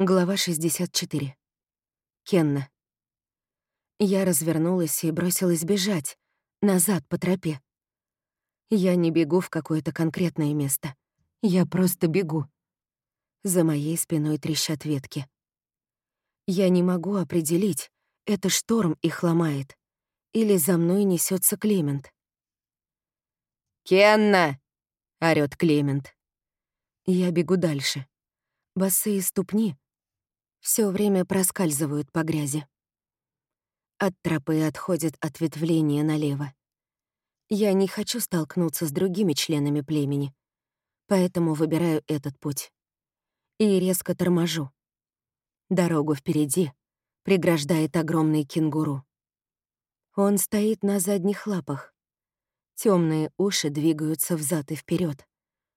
Глава 64. Кенна. Я развернулась и бросилась бежать, назад по тропе. Я не бегу в какое-то конкретное место. Я просто бегу. За моей спиной трещат ветки. Я не могу определить, это шторм их ломает, или за мной несется Клемент. «Кенна!» — орёт Клемент. Я бегу дальше. Босые ступни все время проскальзывают по грязи. От тропы отходит ответвление налево. Я не хочу столкнуться с другими членами племени, поэтому выбираю этот путь. И резко торможу. Дорогу впереди преграждает огромный кенгуру. Он стоит на задних лапах. Темные уши двигаются взад и вперед,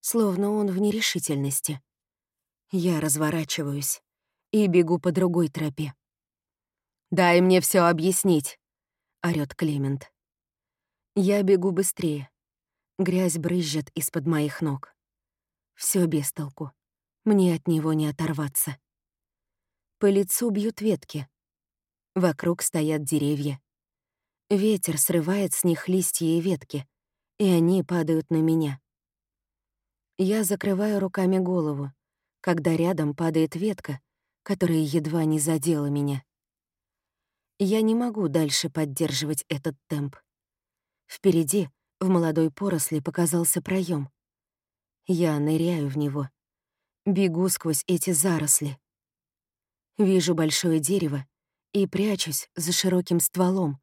словно он в нерешительности. Я разворачиваюсь и бегу по другой тропе. «Дай мне все объяснить», — орёт Клемент. Я бегу быстрее. Грязь брызжет из-под моих ног. Все без толку. Мне от него не оторваться. По лицу бьют ветки. Вокруг стоят деревья. Ветер срывает с них листья и ветки, и они падают на меня. Я закрываю руками голову, когда рядом падает ветка, которая едва не задела меня. Я не могу дальше поддерживать этот темп. Впереди, в молодой поросли, показался проем. Я ныряю в него. Бегу сквозь эти заросли. Вижу большое дерево и прячусь за широким стволом.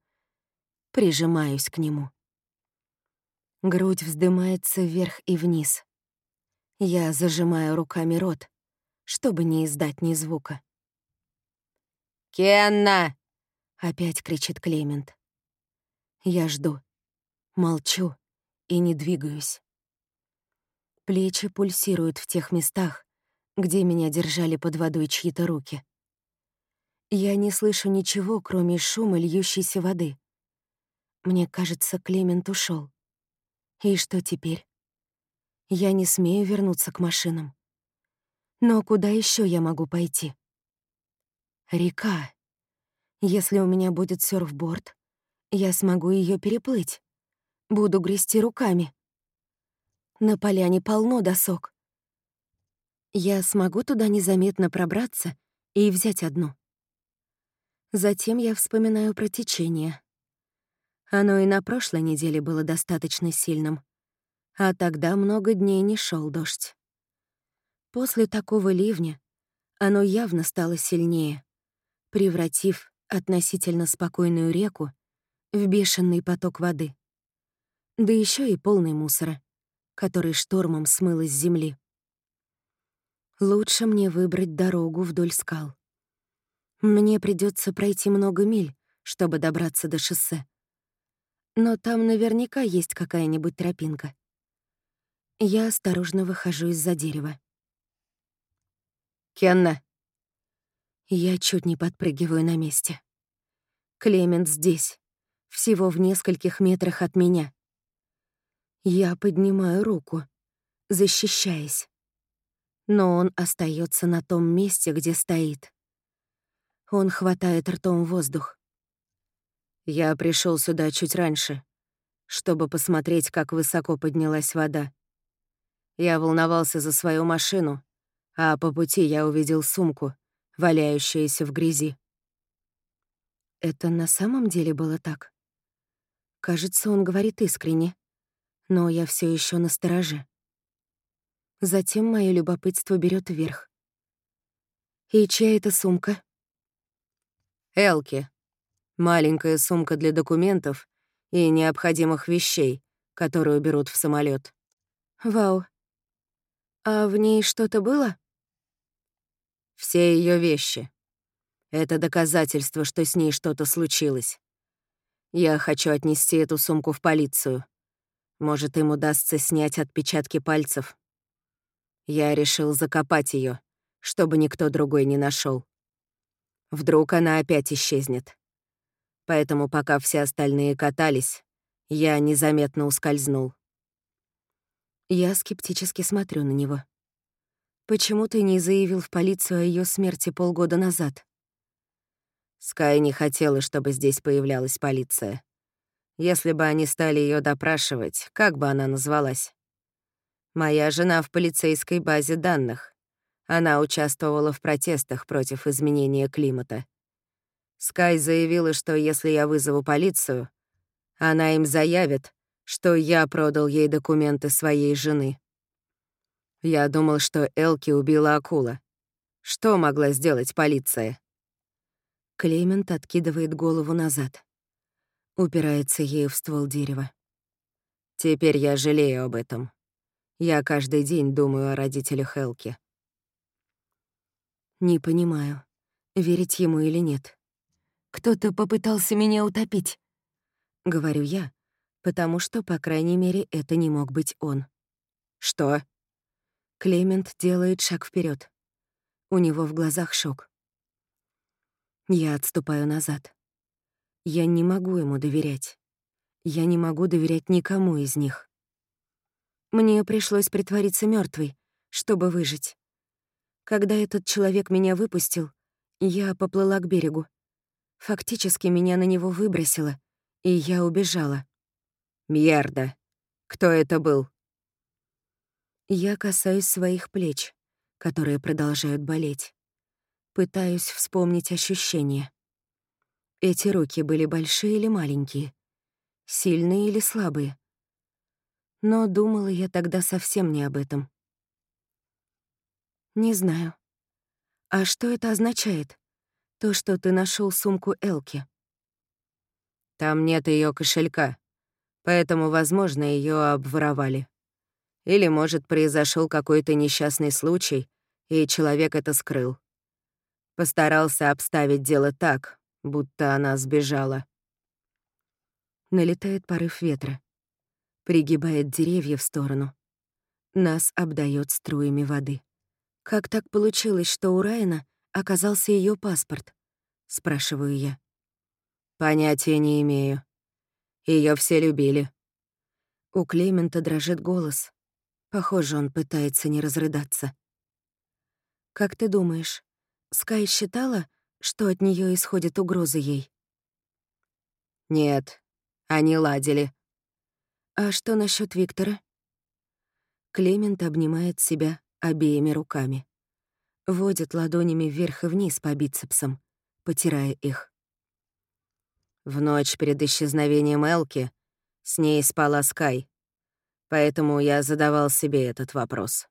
Прижимаюсь к нему. Грудь вздымается вверх и вниз. Я зажимаю руками рот, чтобы не издать ни звука. «Кенна!» — опять кричит Клемент. Я жду, молчу и не двигаюсь. Плечи пульсируют в тех местах, где меня держали под водой чьи-то руки. Я не слышу ничего, кроме шума льющейся воды. Мне кажется, Клемент ушел. И что теперь? Я не смею вернуться к машинам. Но куда еще я могу пойти? Река. Если у меня будет сёрфборд, я смогу ее переплыть. Буду грести руками. На поляне полно досок. Я смогу туда незаметно пробраться и взять одну. Затем я вспоминаю про течение. Оно и на прошлой неделе было достаточно сильным, а тогда много дней не шел дождь. После такого ливня оно явно стало сильнее, превратив относительно спокойную реку в бешеный поток воды. Да еще и полный мусора, который штормом смыл из земли. Лучше мне выбрать дорогу вдоль скал. Мне придется пройти много миль, чтобы добраться до шоссе. Но там наверняка есть какая-нибудь тропинка. Я осторожно выхожу из-за дерева. «Кенна!» Я чуть не подпрыгиваю на месте. Клемент здесь, всего в нескольких метрах от меня. Я поднимаю руку, защищаясь. Но он остается на том месте, где стоит. Он хватает ртом воздух. Я пришел сюда чуть раньше, чтобы посмотреть, как высоко поднялась вода. Я волновался за свою машину, а по пути я увидел сумку, валяющуюся в грязи. Это на самом деле было так? Кажется, он говорит искренне, но я все еще на стороже. Затем мое любопытство берет вверх. И чья это сумка? Элки. Маленькая сумка для документов и необходимых вещей, которую берут в самолет. Вау. А в ней что-то было? Все ее вещи. Это доказательство, что с ней что-то случилось. Я хочу отнести эту сумку в полицию. Может, им удастся снять отпечатки пальцев. Я решил закопать ее, чтобы никто другой не нашел. Вдруг она опять исчезнет. Поэтому пока все остальные катались, я незаметно ускользнул. Я скептически смотрю на него. Почему ты не заявил в полицию о ее смерти полгода назад? Скай не хотела, чтобы здесь появлялась полиция. Если бы они стали ее допрашивать, как бы она назвалась? Моя жена в полицейской базе данных. Она участвовала в протестах против изменения климата. Скай заявила, что если я вызову полицию, она им заявит, что я продал ей документы своей жены. Я думал, что Элки убила акула. Что могла сделать полиция? Клемент откидывает голову назад. Упирается ею в ствол дерева. Теперь я жалею об этом. Я каждый день думаю о родителях Элки. Не понимаю, верить ему или нет. Кто-то попытался меня утопить. Говорю я, потому что, по крайней мере, это не мог быть он. Что? Клемент делает шаг вперед. У него в глазах шок. Я отступаю назад. Я не могу ему доверять. Я не могу доверять никому из них. Мне пришлось притвориться мертвой, чтобы выжить. Когда этот человек меня выпустил, я поплыла к берегу. Фактически меня на него выбросило, и я убежала. «Мьерда, кто это был?» Я касаюсь своих плеч, которые продолжают болеть. Пытаюсь вспомнить ощущения. Эти руки были большие или маленькие? Сильные или слабые? Но думала я тогда совсем не об этом. Не знаю. А что это означает? То, что ты нашел сумку Элки. Там нет ее кошелька, поэтому, возможно, ее обворовали. Или, может, произошел какой-то несчастный случай, и человек это скрыл. Постарался обставить дело так, будто она сбежала. Налетает порыв ветра. Пригибает деревья в сторону. Нас обдает струями воды. Как так получилось, что у Райана оказался ее паспорт? Спрашиваю я. Понятия не имею. Ее все любили. У Клемента дрожит голос, Похоже, он пытается не разрыдаться. «Как ты думаешь, Скай считала, что от нее исходит угроза ей?» «Нет, они ладили». «А что насчет Виктора?» Клемент обнимает себя обеими руками. Водит ладонями вверх и вниз по бицепсам, потирая их. В ночь перед исчезновением Элки с ней спала Скай. Поэтому я задавал себе этот вопрос.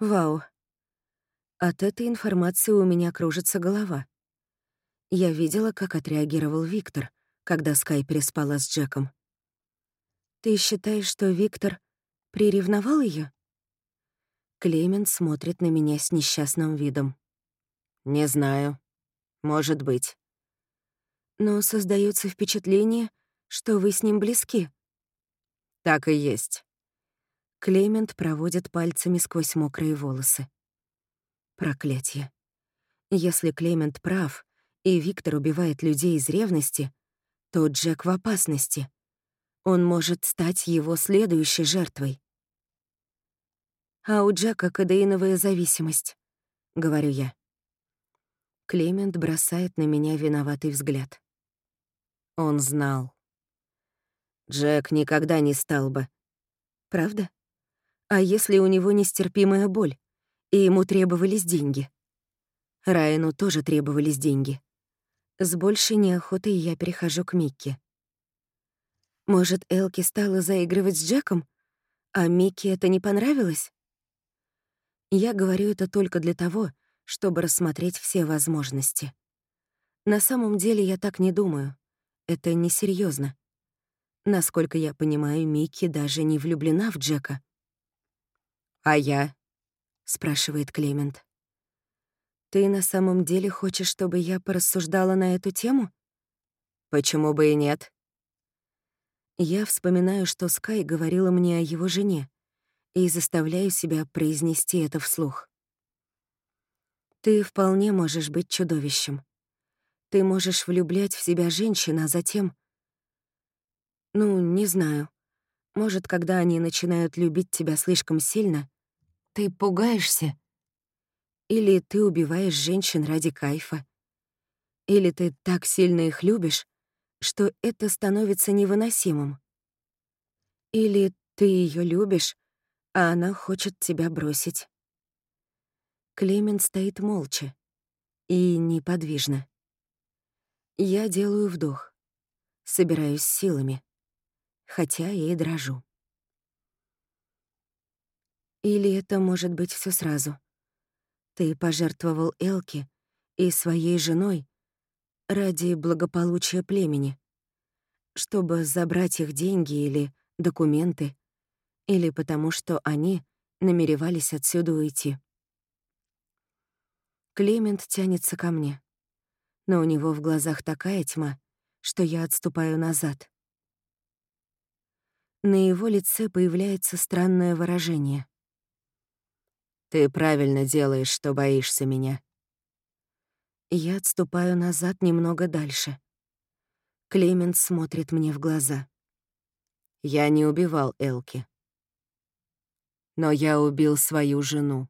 Вау. От этой информации у меня кружится голова. Я видела, как отреагировал Виктор, когда Скай переспала с Джеком. Ты считаешь, что Виктор приревновал ее? Клемент смотрит на меня с несчастным видом. Не знаю. Может быть. Но создается впечатление, что вы с ним близки. Так и есть. Клемент проводит пальцами сквозь мокрые волосы. Проклятье. Если Клемент прав, и Виктор убивает людей из ревности, то Джек в опасности. Он может стать его следующей жертвой. «А у Джека кадеиновая зависимость», — говорю я. Клемент бросает на меня виноватый взгляд. Он знал. Джек никогда не стал бы. Правда? А если у него нестерпимая боль, и ему требовались деньги? Райану тоже требовались деньги. С большей неохотой я перехожу к Микки. Может, Элки стала заигрывать с Джеком, а Микки это не понравилось? Я говорю это только для того, чтобы рассмотреть все возможности. На самом деле я так не думаю. Это несерьезно. Насколько я понимаю, Микки даже не влюблена в Джека. «А я?» — спрашивает Клемент. «Ты на самом деле хочешь, чтобы я порассуждала на эту тему?» «Почему бы и нет?» Я вспоминаю, что Скай говорила мне о его жене, и заставляю себя произнести это вслух. «Ты вполне можешь быть чудовищем. Ты можешь влюблять в себя женщин, а затем ну, не знаю. Может, когда они начинают любить тебя слишком сильно, ты пугаешься? Или ты убиваешь женщин ради кайфа? Или ты так сильно их любишь, что это становится невыносимым? Или ты ее любишь, а она хочет тебя бросить? Клемент стоит молча и неподвижно. Я делаю вдох, собираюсь силами, хотя и дрожу. Или это может быть все сразу. Ты пожертвовал Элке и своей женой ради благополучия племени, чтобы забрать их деньги или документы, или потому что они намеревались отсюда уйти. Клемент тянется ко мне, но у него в глазах такая тьма, что я отступаю назад. На его лице появляется странное выражение. «Ты правильно делаешь, что боишься меня». Я отступаю назад немного дальше. Клемент смотрит мне в глаза. Я не убивал Элки. Но я убил свою жену.